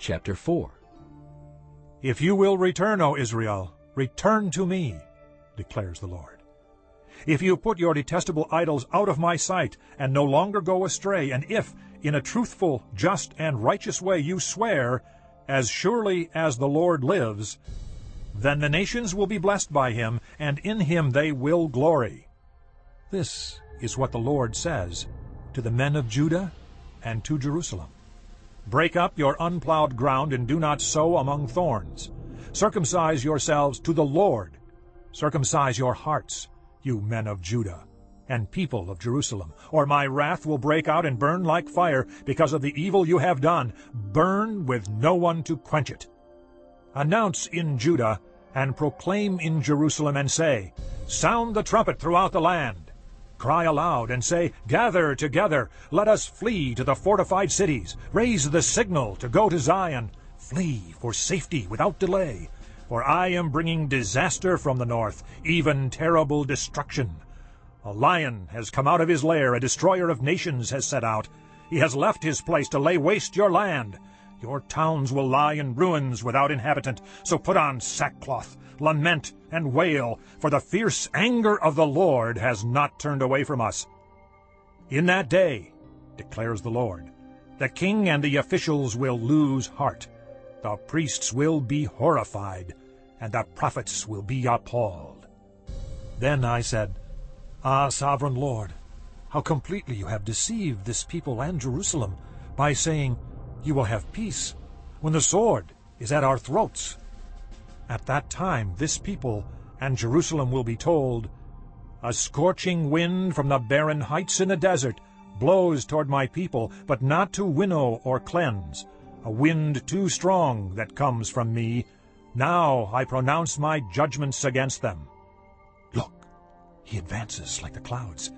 chapter 4. If you will return, O Israel, return to me, declares the Lord. If you put your detestable idols out of my sight, and no longer go astray, and if, in a truthful, just, and righteous way you swear, as surely as the Lord lives, then the nations will be blessed by him, and in him they will glory. This is what the Lord says to the men of Judah and to Jerusalem. Break up your unplowed ground, and do not sow among thorns. Circumcise yourselves to the Lord. Circumcise your hearts, you men of Judah, and people of Jerusalem, or my wrath will break out and burn like fire because of the evil you have done, burn with no one to quench it. Announce in Judah, and proclaim in Jerusalem, and say, Sound the trumpet throughout the land. Cry aloud, and say, Gather together, let us flee to the fortified cities. Raise the signal to go to Zion. Flee for safety without delay. For I am bringing disaster from the north, even terrible destruction. A lion has come out of his lair, a destroyer of nations has set out. He has left his place to lay waste your land. Your towns will lie in ruins without inhabitant. So put on sackcloth, lament, and wail, for the fierce anger of the Lord has not turned away from us. In that day, declares the Lord, the king and the officials will lose heart. The priests will be horrified, and the prophets will be appalled. Then I said, Ah, sovereign Lord, how completely you have deceived this people and Jerusalem by saying, You will have peace, when the sword is at our throats. At that time this people and Jerusalem will be told, A scorching wind from the barren heights in the desert blows toward my people, but not to winnow or cleanse, a wind too strong that comes from me, now I pronounce my judgments against them. Look, he advances like the clouds.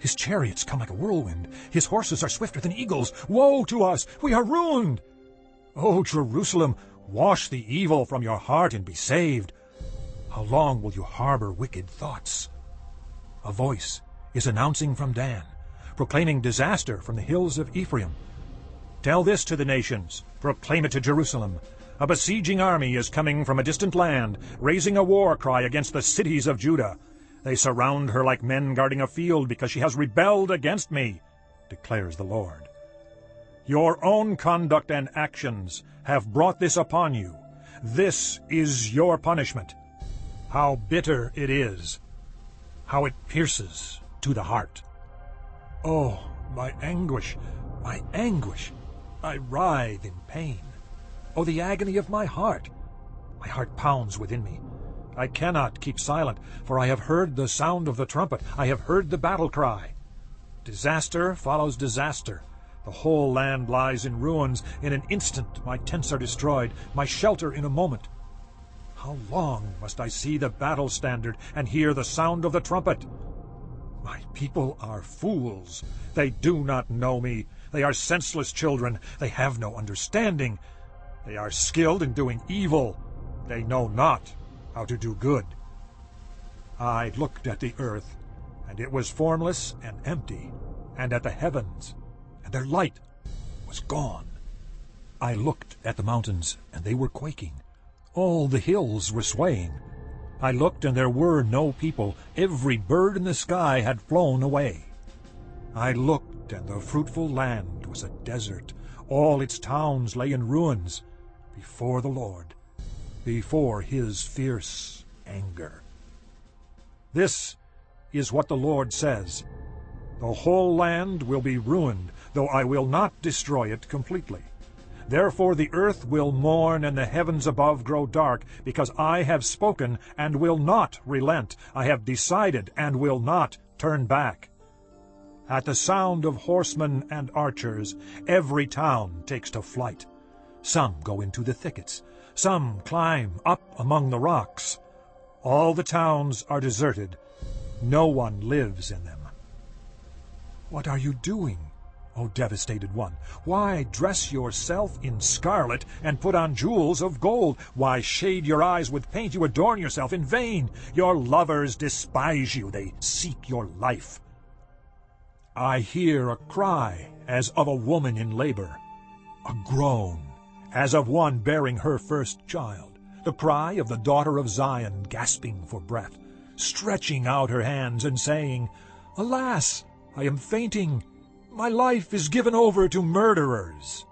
His chariots come like a whirlwind. His horses are swifter than eagles. Woe to us! We are ruined! O Jerusalem, wash the evil from your heart and be saved. How long will you harbor wicked thoughts? A voice is announcing from Dan, proclaiming disaster from the hills of Ephraim. Tell this to the nations, proclaim it to Jerusalem. A besieging army is coming from a distant land, raising a war cry against the cities of Judah. They surround her like men guarding a field because she has rebelled against me, declares the Lord. Your own conduct and actions have brought this upon you. This is your punishment. How bitter it is, how it pierces to the heart. Oh, my anguish, my anguish! I writhe in pain. Oh, the agony of my heart! My heart pounds within me. I cannot keep silent, for I have heard the sound of the trumpet. I have heard the battle cry. Disaster follows disaster. The whole land lies in ruins. In an instant my tents are destroyed, my shelter in a moment. How long must I see the battle standard and hear the sound of the trumpet? My people are fools. They do not know me. They are senseless children. They have no understanding. They are skilled in doing evil. They know not how to do good. I looked at the earth, and it was formless and empty, and at the heavens, and their light was gone. I looked at the mountains, and they were quaking. All the hills were swaying. I looked, and there were no people. Every bird in the sky had flown away. I looked, and the fruitful land was a desert. All its towns lay in ruins before the Lord, before his fierce anger. This is what the Lord says. The whole land will be ruined, though I will not destroy it completely. Therefore the earth will mourn and the heavens above grow dark, because I have spoken and will not relent. I have decided and will not turn back. At the sound of horsemen and archers, every town takes to flight. Some go into the thickets. Some climb up among the rocks. All the towns are deserted. No one lives in them. What are you doing, O devastated one? Why dress yourself in scarlet and put on jewels of gold? Why shade your eyes with paint? You adorn yourself in vain. Your lovers despise you. They seek your life. I hear a cry as of a woman in labor, a groan as of one bearing her first child, the cry of the daughter of Zion gasping for breath, stretching out her hands and saying, Alas, I am fainting, my life is given over to murderers.